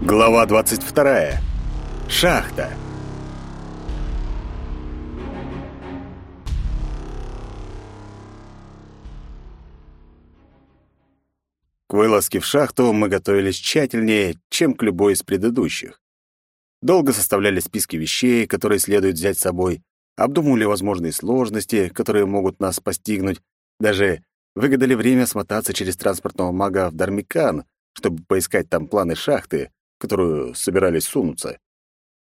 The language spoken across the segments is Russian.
Глава 22. Шахта. К вылазке в шахту мы готовились тщательнее, чем к любой из предыдущих. Долго составляли списки вещей, которые следует взять с собой, обдумывали возможные сложности, которые могут нас постигнуть, даже выгадали время смотаться через транспортного мага в Дармикан, чтобы поискать там планы шахты, которую собирались сунуться.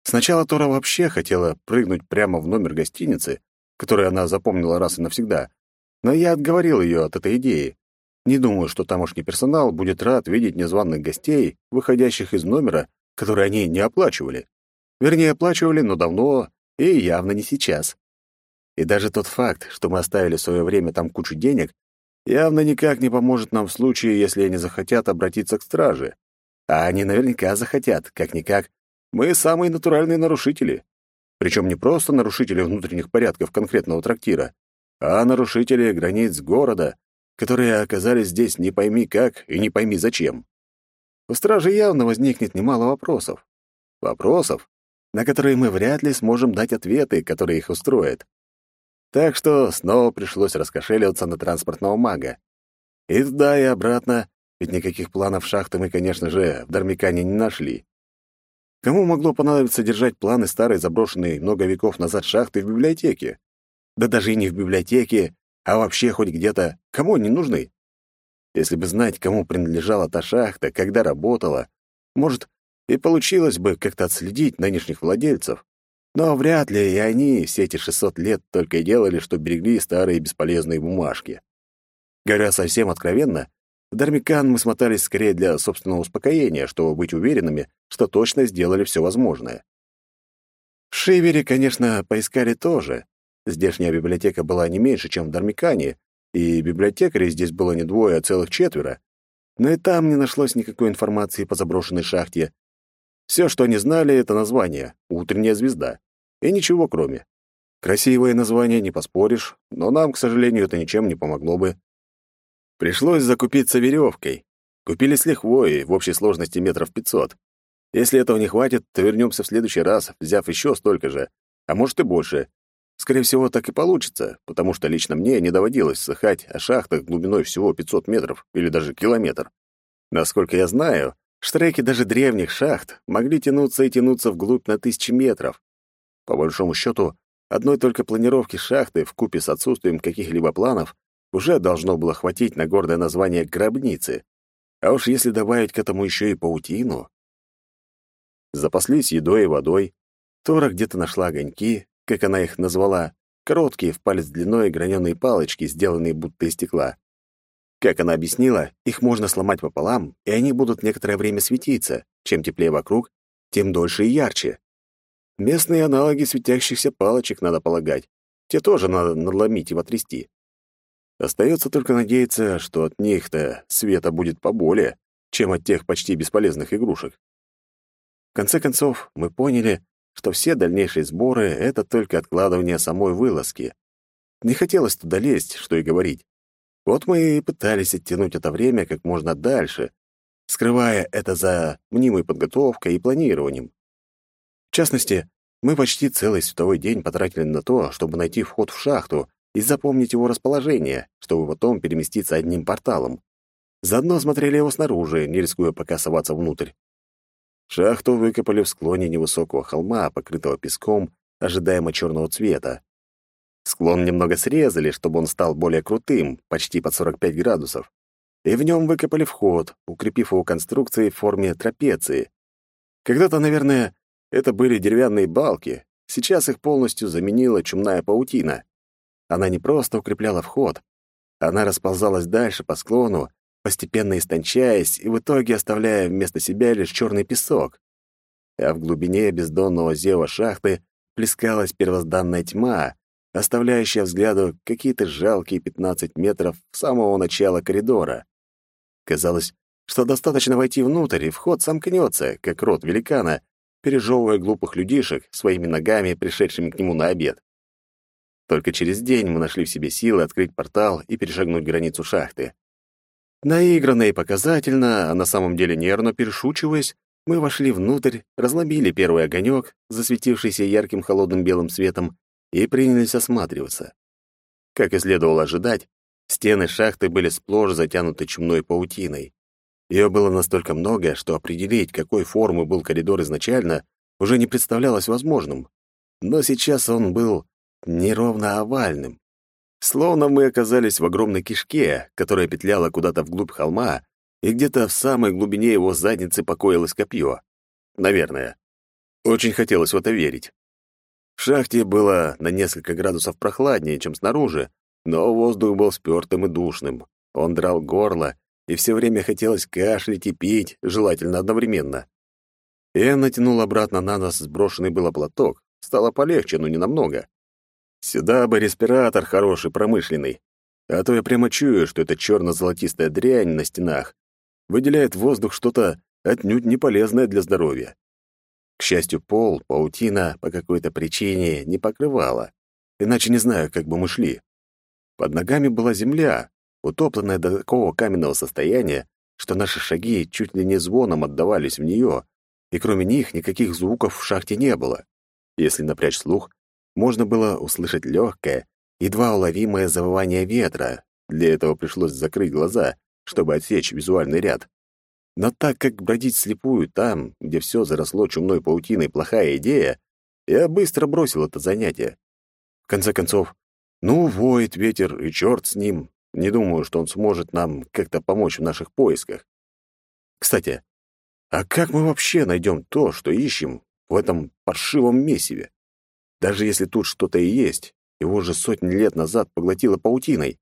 Сначала Тора вообще хотела прыгнуть прямо в номер гостиницы, который она запомнила раз и навсегда, но я отговорил ее от этой идеи. Не думаю, что тамошний персонал будет рад видеть незваных гостей, выходящих из номера, который они не оплачивали. Вернее, оплачивали, но давно и явно не сейчас. И даже тот факт, что мы оставили в свое время там кучу денег, явно никак не поможет нам в случае, если они захотят обратиться к страже. А они наверняка захотят, как-никак. Мы самые натуральные нарушители. Причем не просто нарушители внутренних порядков конкретного трактира, а нарушители границ города, которые оказались здесь не пойми как и не пойми зачем. У стражи явно возникнет немало вопросов. Вопросов, на которые мы вряд ли сможем дать ответы, которые их устроят. Так что снова пришлось раскошеливаться на транспортного мага. И туда, и обратно, ведь никаких планов шахты мы, конечно же, в Дармикане не нашли. Кому могло понадобиться держать планы старой заброшенной много веков назад шахты в библиотеке? Да даже и не в библиотеке, а вообще хоть где-то, кому они нужны? Если бы знать, кому принадлежала та шахта, когда работала, может, и получилось бы как-то отследить нынешних владельцев. Но вряд ли и они все эти 600 лет только и делали, что берегли старые бесполезные бумажки. Говоря совсем откровенно, в Дармикан мы смотались скорее для собственного успокоения, чтобы быть уверенными, что точно сделали все возможное. В Шивере, конечно, поискали тоже, Здешняя библиотека была не меньше, чем в Дармикане, и библиотекарей здесь было не двое, а целых четверо. Но и там не нашлось никакой информации по заброшенной шахте. Все, что они знали, — это название «Утренняя звезда». И ничего кроме. Красивое название, не поспоришь, но нам, к сожалению, это ничем не помогло бы. Пришлось закупиться веревкой. Купили с лихвой, в общей сложности метров пятьсот. Если этого не хватит, то вернемся в следующий раз, взяв еще столько же, а может и больше. Скорее всего, так и получится, потому что лично мне не доводилось слыхать о шахтах глубиной всего 500 метров или даже километр. Насколько я знаю, штреки даже древних шахт могли тянуться и тянуться вглубь на тысячи метров. По большому счету, одной только планировки шахты в купе с отсутствием каких-либо планов уже должно было хватить на гордое название «гробницы». А уж если добавить к этому еще и паутину... Запаслись едой и водой. Тора где-то нашла огоньки, как она их назвала, короткие, в палец длиной граненые палочки, сделанные будто из стекла. Как она объяснила, их можно сломать пополам, и они будут некоторое время светиться. Чем теплее вокруг, тем дольше и ярче. Местные аналоги светящихся палочек, надо полагать. Те тоже надо надломить и вотрясти. Остается только надеяться, что от них-то света будет поболее, чем от тех почти бесполезных игрушек. В конце концов, мы поняли, что все дальнейшие сборы — это только откладывание самой вылазки. Не хотелось туда лезть, что и говорить. Вот мы и пытались оттянуть это время как можно дальше, скрывая это за мнимой подготовкой и планированием. В частности, мы почти целый световой день потратили на то, чтобы найти вход в шахту и запомнить его расположение, чтобы потом переместиться одним порталом. Заодно смотрели его снаружи, не рискуя пока соваться внутрь. Шахту выкопали в склоне невысокого холма, покрытого песком, ожидаемо черного цвета. Склон немного срезали, чтобы он стал более крутым, почти под 45 градусов. И в нем выкопали вход, укрепив его конструкцией в форме трапеции. Когда-то, наверное, это были деревянные балки, сейчас их полностью заменила чумная паутина. Она не просто укрепляла вход, она расползалась дальше по склону, постепенно истончаясь и в итоге оставляя вместо себя лишь черный песок. А в глубине бездонного зева шахты плескалась первозданная тьма, оставляющая взгляду какие-то жалкие 15 метров с самого начала коридора. Казалось, что достаточно войти внутрь, и вход сомкнется, как рот великана, пережевывая глупых людишек своими ногами, пришедшими к нему на обед. Только через день мы нашли в себе силы открыть портал и перешагнуть границу шахты. Наигранно и показательно, а на самом деле нервно перешучиваясь, Мы вошли внутрь, разломили первый огонек, засветившийся ярким холодным белым светом, и принялись осматриваться. Как и следовало ожидать, стены шахты были сплошь затянуты чумной паутиной. Ее было настолько много, что определить, какой формы был коридор изначально, уже не представлялось возможным. Но сейчас он был неровно овальным. Словно мы оказались в огромной кишке, которая петляла куда-то вглубь холма, и где-то в самой глубине его задницы покоилось копье. Наверное. Очень хотелось в это верить. В шахте было на несколько градусов прохладнее, чем снаружи, но воздух был спёртым и душным. Он драл горло, и все время хотелось кашлять и пить, желательно одновременно. Я натянул обратно на нас сброшенный было платок. Стало полегче, но не намного. Сюда бы респиратор хороший, промышленный. А то я прямо чую, что эта черно-золотистая дрянь на стенах выделяет в воздух что-то отнюдь не полезное для здоровья. К счастью, пол, паутина по какой-то причине не покрывала. Иначе не знаю, как бы мы шли. Под ногами была земля, утопленная до такого каменного состояния, что наши шаги чуть ли не звоном отдавались в нее, и кроме них никаких звуков в шахте не было. Если напрячь слух, можно было услышать легкое, едва уловимое завывание ветра. Для этого пришлось закрыть глаза, чтобы отсечь визуальный ряд. Но так как бродить слепую там, где все заросло чумной паутиной, плохая идея, я быстро бросил это занятие. В конце концов, ну, воет ветер, и черт с ним. Не думаю, что он сможет нам как-то помочь в наших поисках. Кстати, а как мы вообще найдем то, что ищем в этом паршивом месиве? Даже если тут что-то и есть, его же сотни лет назад поглотило паутиной.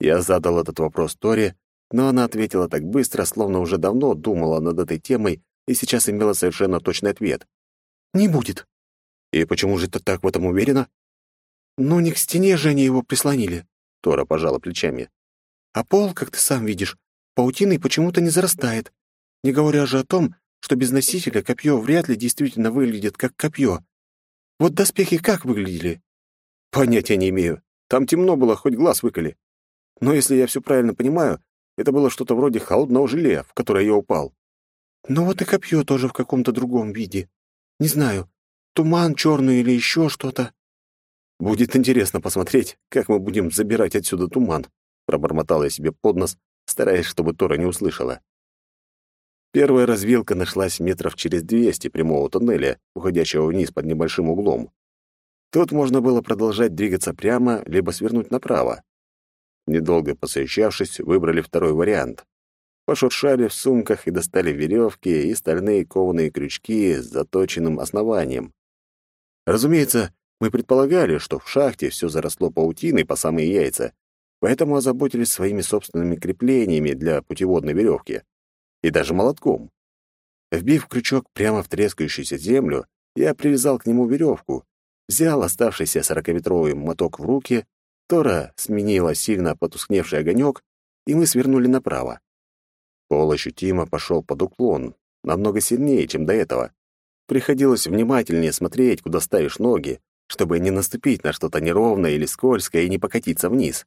Я задал этот вопрос Торе, но она ответила так быстро, словно уже давно думала над этой темой и сейчас имела совершенно точный ответ. «Не будет». «И почему же ты так в этом уверена?» «Ну, не к стене же они его прислонили», — Тора пожала плечами. «А пол, как ты сам видишь, паутиной почему-то не зарастает, не говоря же о том, что без носителя копье вряд ли действительно выглядит как копье. Вот доспехи как выглядели?» «Понятия не имею. Там темно было, хоть глаз выколи. Но если я все правильно понимаю, это было что-то вроде холодного желе, в которое я упал. Ну вот и копье тоже в каком-то другом виде. Не знаю, туман черный или еще что-то. Будет интересно посмотреть, как мы будем забирать отсюда туман, пробормотал я себе под нос, стараясь, чтобы Тора не услышала. Первая развилка нашлась метров через двести прямого тоннеля, уходящего вниз под небольшим углом. Тут можно было продолжать двигаться прямо, либо свернуть направо. Недолго посовещавшись, выбрали второй вариант. Пошуршали в сумках и достали веревки и стальные кованые крючки с заточенным основанием. Разумеется, мы предполагали, что в шахте все заросло паутиной по самые яйца, поэтому озаботились своими собственными креплениями для путеводной веревки и даже молотком. Вбив крючок прямо в трескающуюся землю, я привязал к нему веревку, взял оставшийся сорокаметровый моток в руки Тора сменила сильно потускневший огонек, и мы свернули направо. Пол ощутимо пошел под уклон, намного сильнее, чем до этого. Приходилось внимательнее смотреть, куда ставишь ноги, чтобы не наступить на что-то неровное или скользкое и не покатиться вниз.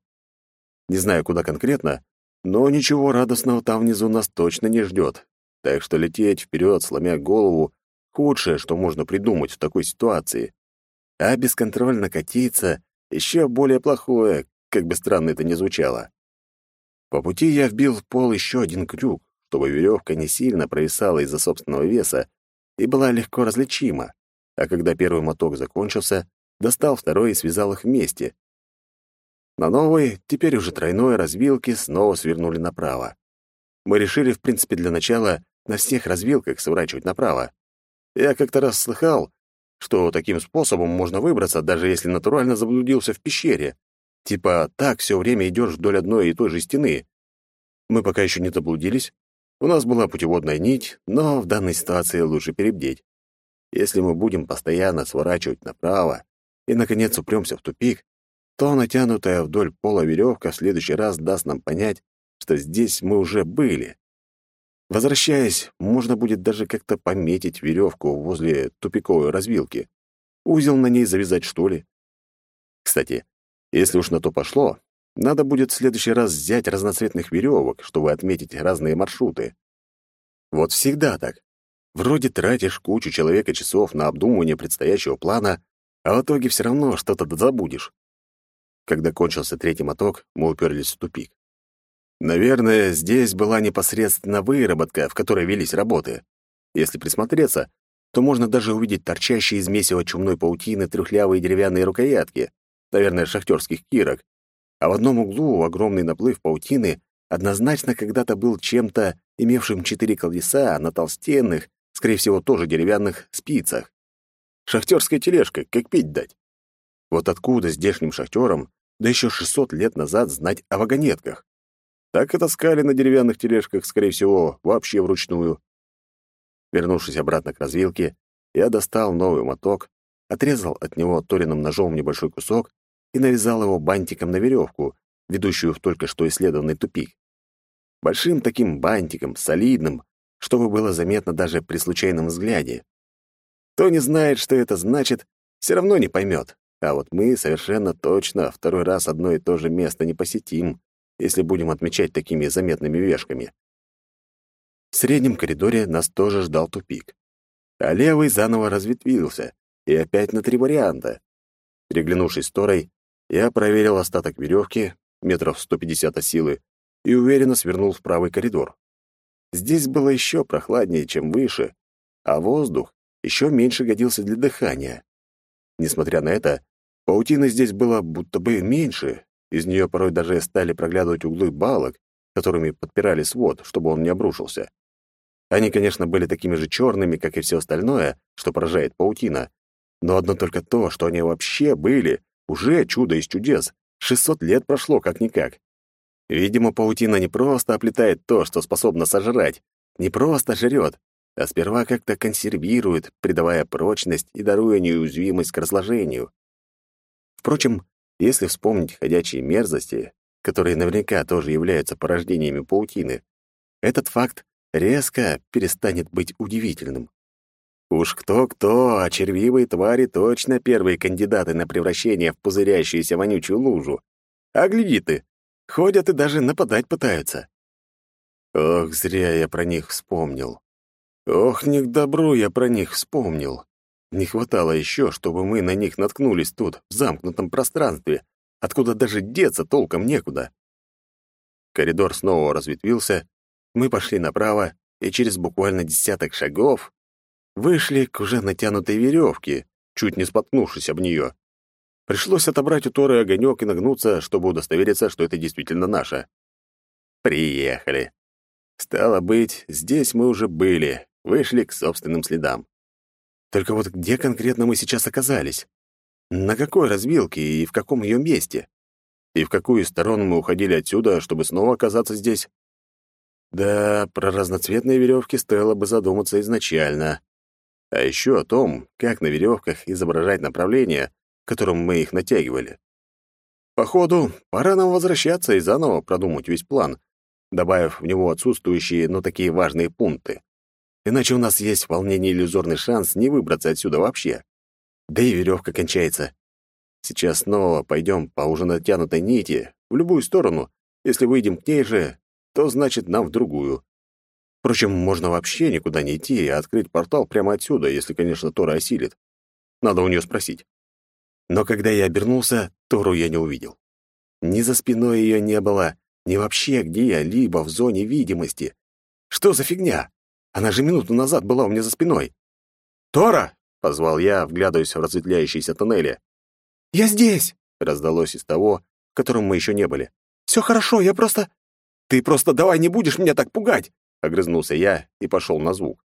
Не знаю, куда конкретно, но ничего радостного там внизу нас точно не ждет. Так что лететь вперед, сломя голову, худшее, что можно придумать в такой ситуации. А бесконтрольно катиться еще более плохое, как бы странно это ни звучало. По пути я вбил в пол еще один крюк, чтобы веревка не сильно провисала из-за собственного веса и была легко различима, а когда первый моток закончился, достал второй и связал их вместе. На новой, теперь уже тройной развилке снова свернули направо. Мы решили, в принципе, для начала на всех развилках сворачивать направо. Я как-то раз слыхал, что таким способом можно выбраться, даже если натурально заблудился в пещере. Типа так все время идешь вдоль одной и той же стены. Мы пока еще не заблудились. У нас была путеводная нить, но в данной ситуации лучше перебдеть. Если мы будем постоянно сворачивать направо и, наконец, упремся в тупик, то натянутая вдоль пола веревка в следующий раз даст нам понять, что здесь мы уже были. Возвращаясь, можно будет даже как-то пометить веревку возле тупиковой развилки. Узел на ней завязать, что ли? Кстати, если уж на то пошло, надо будет в следующий раз взять разноцветных веревок, чтобы отметить разные маршруты. Вот всегда так. Вроде тратишь кучу человека часов на обдумывание предстоящего плана, а в итоге все равно что-то забудешь. Когда кончился третий моток, мы уперлись в тупик. Наверное, здесь была непосредственно выработка, в которой велись работы. Если присмотреться, то можно даже увидеть торчащие из месива чумной паутины трюхлявые деревянные рукоятки, наверное, шахтерских кирок. А в одном углу огромный наплыв паутины однозначно когда-то был чем-то, имевшим четыре колеса на толстенных, скорее всего, тоже деревянных спицах. Шахтерская тележка, как пить дать. Вот откуда здешним шахтерам, да еще 600 лет назад, знать о вагонетках? Так и таскали на деревянных тележках, скорее всего, вообще вручную. Вернувшись обратно к развилке, я достал новый моток, отрезал от него ториным ножом небольшой кусок и навязал его бантиком на веревку, ведущую в только что исследованный тупик. Большим таким бантиком, солидным, чтобы было заметно даже при случайном взгляде. Кто не знает, что это значит, все равно не поймет. А вот мы совершенно точно второй раз одно и то же место не посетим, если будем отмечать такими заметными вешками. В среднем коридоре нас тоже ждал тупик. А левый заново разветвился, и опять на три варианта. Переглянувшись с Торой, я проверил остаток веревки, метров 150 от силы, и уверенно свернул в правый коридор. Здесь было еще прохладнее, чем выше, а воздух еще меньше годился для дыхания. Несмотря на это, паутины здесь было будто бы меньше, из нее порой даже стали проглядывать углы балок, которыми подпирали свод, чтобы он не обрушился. Они, конечно, были такими же черными, как и все остальное, что поражает паутина, но одно только то, что они вообще были, уже чудо из чудес. 600 лет прошло, как-никак. Видимо, паутина не просто оплетает то, что способна сожрать, не просто жрет, а сперва как-то консервирует, придавая прочность и даруя неуязвимость к разложению. Впрочем, если вспомнить ходячие мерзости, которые наверняка тоже являются порождениями паутины, этот факт резко перестанет быть удивительным. Уж кто-кто, а червивые твари точно первые кандидаты на превращение в пузырящуюся вонючую лужу. А гляди ты, ходят и даже нападать пытаются. Ох, зря я про них вспомнил. Ох, не к добру я про них вспомнил. Не хватало еще, чтобы мы на них наткнулись тут, в замкнутом пространстве, откуда даже деться толком некуда. Коридор снова разветвился, мы пошли направо, и через буквально десяток шагов вышли к уже натянутой веревке, чуть не споткнувшись об нее. Пришлось отобрать у Торы огонек и нагнуться, чтобы удостовериться, что это действительно наше. Приехали. Стало быть, здесь мы уже были, вышли к собственным следам. Только вот где конкретно мы сейчас оказались? На какой развилке и в каком ее месте? И в какую сторону мы уходили отсюда, чтобы снова оказаться здесь? Да, про разноцветные веревки стоило бы задуматься изначально. А еще о том, как на веревках изображать направление, которым мы их натягивали. Походу, пора нам возвращаться и заново продумать весь план, добавив в него отсутствующие, но такие важные пункты. Иначе у нас есть вполне иллюзорный шанс не выбраться отсюда вообще. Да и веревка кончается. Сейчас снова пойдем по уже натянутой нити, в любую сторону. Если выйдем к ней же, то значит нам в другую. Впрочем, можно вообще никуда не идти и открыть портал прямо отсюда, если, конечно, Тора осилит. Надо у нее спросить. Но когда я обернулся, Тору я не увидел. Ни за спиной ее не было, ни вообще где-либо в зоне видимости. Что за фигня? Она же минуту назад была у меня за спиной. «Тора!» — позвал я, вглядываясь в разветвляющиеся тоннели. «Я здесь!» — раздалось из того, в котором мы еще не были. «Все хорошо, я просто...» «Ты просто давай не будешь меня так пугать!» — огрызнулся я и пошел на звук.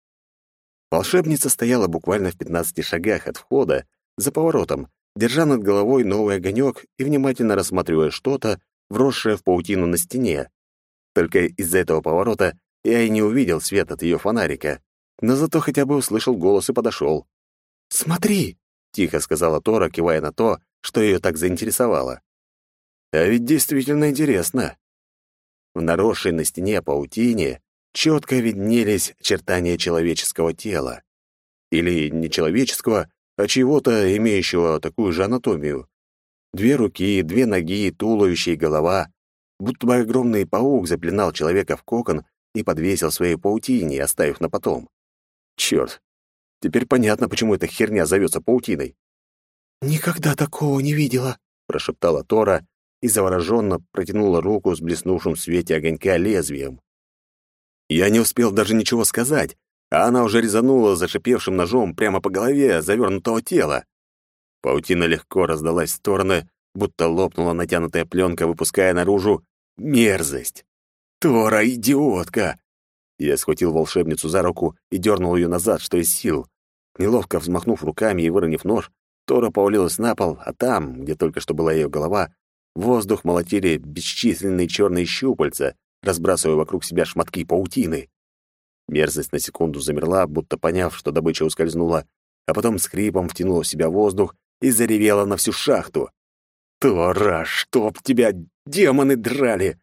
Волшебница стояла буквально в пятнадцати шагах от входа, за поворотом, держа над головой новый огонек и внимательно рассматривая что-то, вросшее в паутину на стене. Только из-за этого поворота я и не увидел свет от ее фонарика, но зато хотя бы услышал голос и подошел. «Смотри!» — тихо сказала Тора, кивая на то, что ее так заинтересовало. «А ведь действительно интересно». В наросшей на стене паутине четко виднелись очертания человеческого тела. Или не человеческого, а чего-то, имеющего такую же анатомию. Две руки, две ноги, туловище и голова. Будто бы огромный паук запленал человека в кокон и подвесил своей паутине, оставив на потом. Черт! Теперь понятно, почему эта херня зовется паутиной. «Никогда такого не видела», — прошептала Тора и завороженно протянула руку с блеснувшим в свете огонька лезвием. Я не успел даже ничего сказать, а она уже резанула зашипевшим ножом прямо по голове завернутого тела. Паутина легко раздалась в стороны, будто лопнула натянутая пленка, выпуская наружу мерзость. «Тора, идиотка!» Я схватил волшебницу за руку и дернул ее назад, что из сил. Неловко взмахнув руками и выронив нож, Тора повалилась на пол, а там, где только что была ее голова, воздух молотили бесчисленные черные щупальца, разбрасывая вокруг себя шматки паутины. Мерзость на секунду замерла, будто поняв, что добыча ускользнула, а потом с хрипом втянула в себя воздух и заревела на всю шахту. «Тора, чтоб тебя демоны драли!»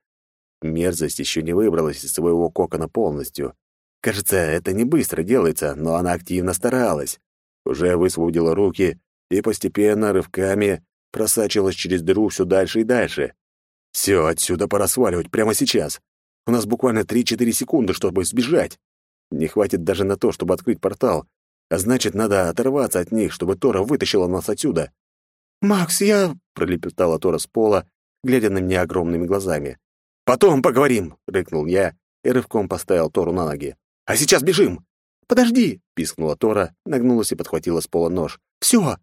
Мерзость еще не выбралась из своего кокона полностью. Кажется, это не быстро делается, но она активно старалась. Уже высвободила руки и постепенно, рывками, просачивалась через дыру все дальше и дальше. Все, отсюда пора сваливать прямо сейчас. У нас буквально 3-4 секунды, чтобы сбежать. Не хватит даже на то, чтобы открыть портал. А значит, надо оторваться от них, чтобы Тора вытащила нас отсюда. «Макс, я...» — пролепетала Тора с пола, глядя на меня огромными глазами. «Потом поговорим!» — рыкнул я и рывком поставил Тору на ноги. «А сейчас бежим!» «Подожди!» — пискнула Тора, нагнулась и подхватила с пола нож. «Все!»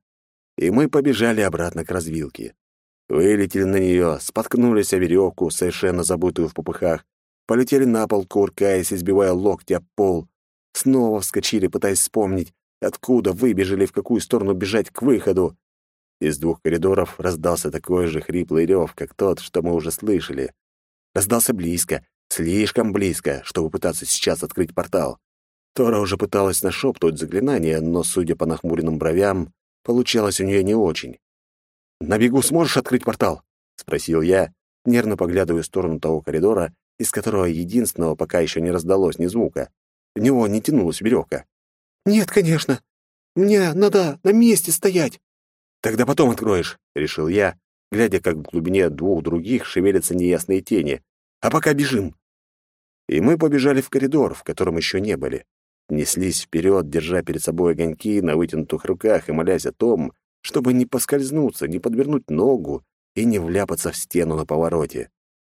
И мы побежали обратно к развилке. Вылетели на нее, споткнулись о веревку, совершенно забытую в попыхах, полетели на пол, куркаясь, избивая локти об пол. Снова вскочили, пытаясь вспомнить, откуда выбежали, в какую сторону бежать к выходу. Из двух коридоров раздался такой же хриплый рев, как тот, что мы уже слышали. Раздался близко, слишком близко, чтобы пытаться сейчас открыть портал. Тора уже пыталась нашептывать заклинание, но, судя по нахмуренным бровям, получалось у нее не очень. «На бегу сможешь открыть портал?» — спросил я, нервно поглядывая в сторону того коридора, из которого единственного пока еще не раздалось ни звука. В него не тянулась веревка. «Нет, конечно. Мне надо на месте стоять». «Тогда потом откроешь», — решил я, глядя, как в глубине двух других шевелятся неясные тени. «А пока бежим». И мы побежали в коридор, в котором еще не были. Неслись вперед, держа перед собой огоньки на вытянутых руках и молясь о том, чтобы не поскользнуться, не подвернуть ногу и не вляпаться в стену на повороте.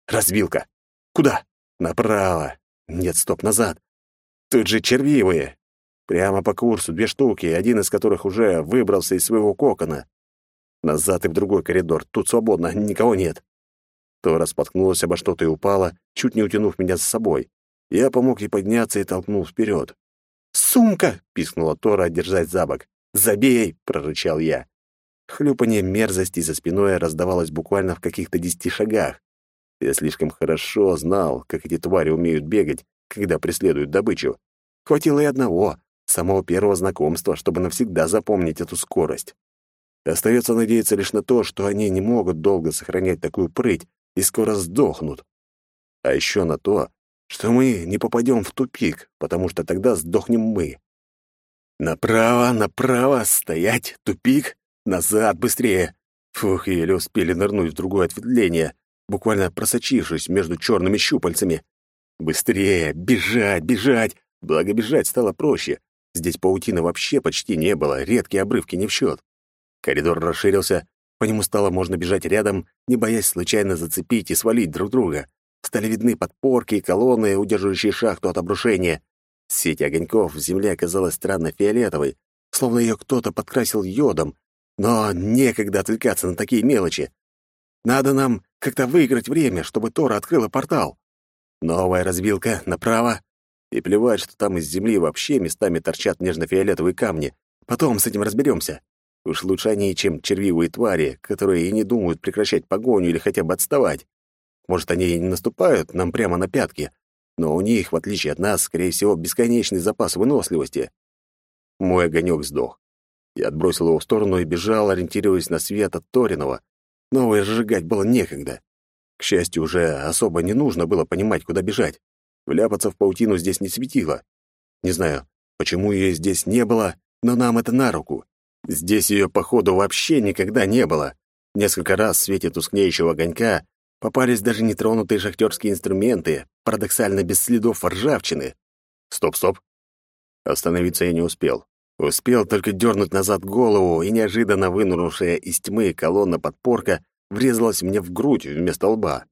Развилка. Куда? Направо. Нет, стоп, назад. Тут же червивые. Прямо по курсу две штуки, один из которых уже выбрался из своего кокона. Назад и в другой коридор. Тут свободно, никого нет. Тора споткнулась обо что-то и упала, чуть не утянув меня за собой. Я помог ей подняться и толкнул вперед. «Сумка!» — пискнула Тора, держать за бок. «Забей!» — прорычал я. Хлюпанье мерзости за спиной раздавалось буквально в каких-то десяти шагах. Я слишком хорошо знал, как эти твари умеют бегать, когда преследуют добычу. Хватило и одного, самого первого знакомства, чтобы навсегда запомнить эту скорость. Остается надеяться лишь на то, что они не могут долго сохранять такую прыть и скоро сдохнут. А еще на то, что мы не попадем в тупик, потому что тогда сдохнем мы. Направо, направо, стоять, тупик, Назад, быстрее! Фух, еле успели нырнуть в другое ответвление, буквально просочившись между черными щупальцами. Быстрее! Бежать, бежать! Благо, бежать стало проще. Здесь паутины вообще почти не было, редкие обрывки не в счет. Коридор расширился, по нему стало можно бежать рядом, не боясь случайно зацепить и свалить друг друга. Стали видны подпорки и колонны, удерживающие шахту от обрушения. Сеть огоньков в земле оказалась странно фиолетовой, словно ее кто-то подкрасил йодом, но некогда отвлекаться на такие мелочи. Надо нам как-то выиграть время, чтобы Тора открыла портал. Новая развилка направо. И плевать, что там из земли вообще местами торчат нежно-фиолетовые камни. Потом с этим разберемся. Уж лучше они, чем червивые твари, которые и не думают прекращать погоню или хотя бы отставать. Может, они и не наступают нам прямо на пятки, но у них, в отличие от нас, скорее всего, бесконечный запас выносливости. Мой огонек сдох. Я отбросил его в сторону и бежал, ориентируясь на свет от Торинова. Новое сжигать было некогда. К счастью, уже особо не нужно было понимать, куда бежать. Вляпаться в паутину здесь не светило. Не знаю, почему ее здесь не было, но нам это на руку. Здесь ее, походу, вообще никогда не было. Несколько раз в свете тускнеющего огонька попались даже нетронутые шахтерские инструменты, парадоксально без следов ржавчины. Стоп-стоп. Остановиться я не успел. Успел только дернуть назад голову, и неожиданно вынурнувшая из тьмы колонна подпорка врезалась мне в грудь вместо лба.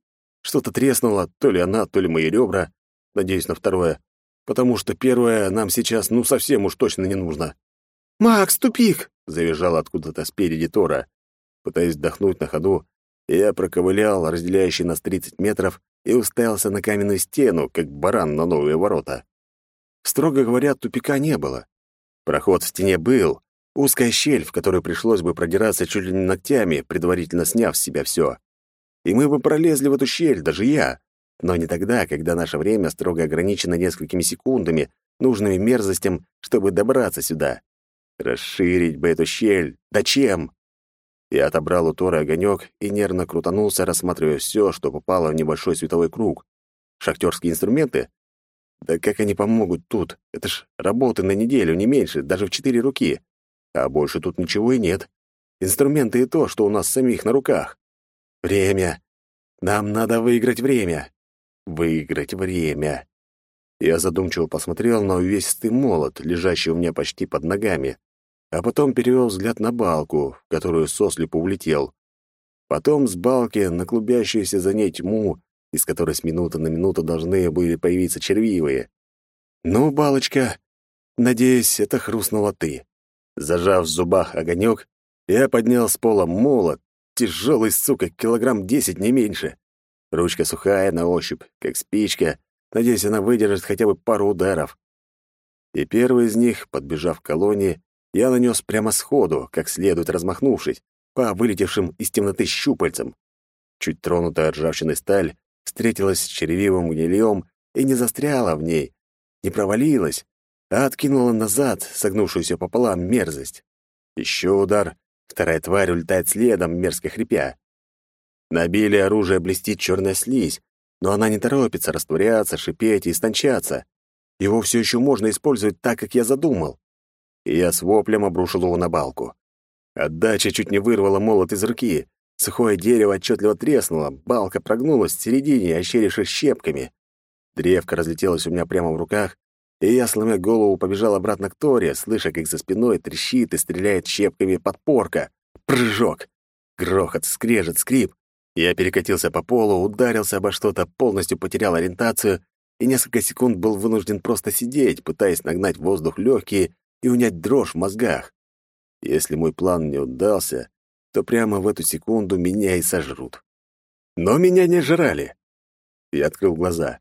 Что-то треснуло, то ли она, то ли мои ребра. Надеюсь на второе, потому что первое нам сейчас ну совсем уж точно не нужно. «Макс, тупик!» — завизжал откуда-то спереди Тора. Пытаясь вдохнуть на ходу, я проковылял разделяющий нас 30 метров и уставился на каменную стену, как баран на новые ворота. Строго говоря, тупика не было. Проход в стене был, узкая щель, в которую пришлось бы продираться чуть ли не ногтями, предварительно сняв с себя все. И мы бы пролезли в эту щель, даже я. Но не тогда, когда наше время строго ограничено несколькими секундами, нужными мерзостям, чтобы добраться сюда. Расширить бы эту щель. Да чем? Я отобрал у Тора огонек и нервно крутанулся, рассматривая все, что попало в небольшой световой круг. Шахтерские инструменты? Да как они помогут тут? Это ж работы на неделю, не меньше, даже в четыре руки. А больше тут ничего и нет. Инструменты и то, что у нас самих на руках. Время. Нам надо выиграть время. Выиграть время. Я задумчиво посмотрел на увесистый молот, лежащий у меня почти под ногами а потом перевел взгляд на балку, в которую сослепу улетел. Потом с балки на клубящуюся за ней тьму, из которой с минуты на минуту должны были появиться червивые. «Ну, балочка, надеюсь, это хрустнула ты». Зажав в зубах огонек, я поднял с пола молот, тяжелый, сука, килограмм десять, не меньше. Ручка сухая на ощупь, как спичка. Надеюсь, она выдержит хотя бы пару ударов. И первый из них, подбежав к колонии, я нанес прямо сходу, как следует размахнувшись, по вылетевшим из темноты щупальцам. Чуть тронутая ржавчиной сталь встретилась с черевивым гнильем и не застряла в ней, не провалилась, а откинула назад согнувшуюся пополам мерзость. Еще удар, вторая тварь улетает следом, мерзко хрипя. На обилие оружия блестит черная слизь, но она не торопится растворяться, шипеть и истончаться. Его все еще можно использовать так, как я задумал и я с воплем обрушил его на балку. Отдача чуть не вырвала молот из руки. Сухое дерево отчетливо треснуло, балка прогнулась в середине, ощерившись щепками. Древко разлетелось у меня прямо в руках, и я, сломя голову, побежал обратно к Торе, слыша, как за спиной трещит и стреляет щепками подпорка. Прыжок! Грохот, скрежет, скрип. Я перекатился по полу, ударился обо что-то, полностью потерял ориентацию и несколько секунд был вынужден просто сидеть, пытаясь нагнать воздух легкие и унять дрожь в мозгах. Если мой план не удался, то прямо в эту секунду меня и сожрут. Но меня не жрали. Я открыл глаза.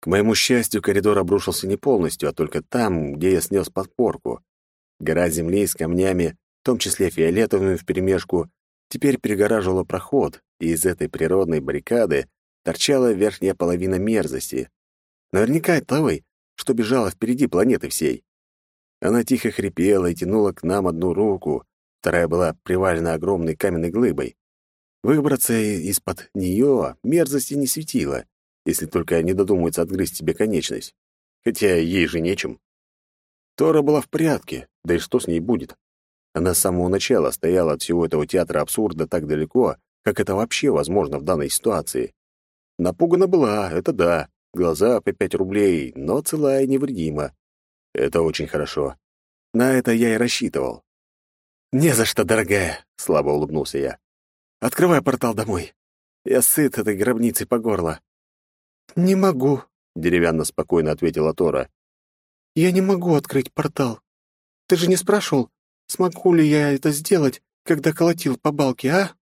К моему счастью, коридор обрушился не полностью, а только там, где я снес подпорку. Гора земли с камнями, в том числе фиолетовыми вперемешку, теперь перегораживала проход, и из этой природной баррикады торчала верхняя половина мерзости. Наверняка той, что бежала впереди планеты всей. Она тихо хрипела и тянула к нам одну руку, вторая была привалена огромной каменной глыбой. Выбраться из-под нее мерзости не светило, если только не додумаются отгрызть себе конечность. Хотя ей же нечем. Тора была в порядке, да и что с ней будет? Она с самого начала стояла от всего этого театра абсурда так далеко, как это вообще возможно в данной ситуации. Напугана была, это да, глаза по пять рублей, но целая и невредима. Это очень хорошо. На это я и рассчитывал. «Не за что, дорогая», — слабо улыбнулся я. «Открывай портал домой. Я сыт этой гробницей по горло». «Не могу», — деревянно спокойно ответила Тора. «Я не могу открыть портал. Ты же не спрашивал, смогу ли я это сделать, когда колотил по балке, а?»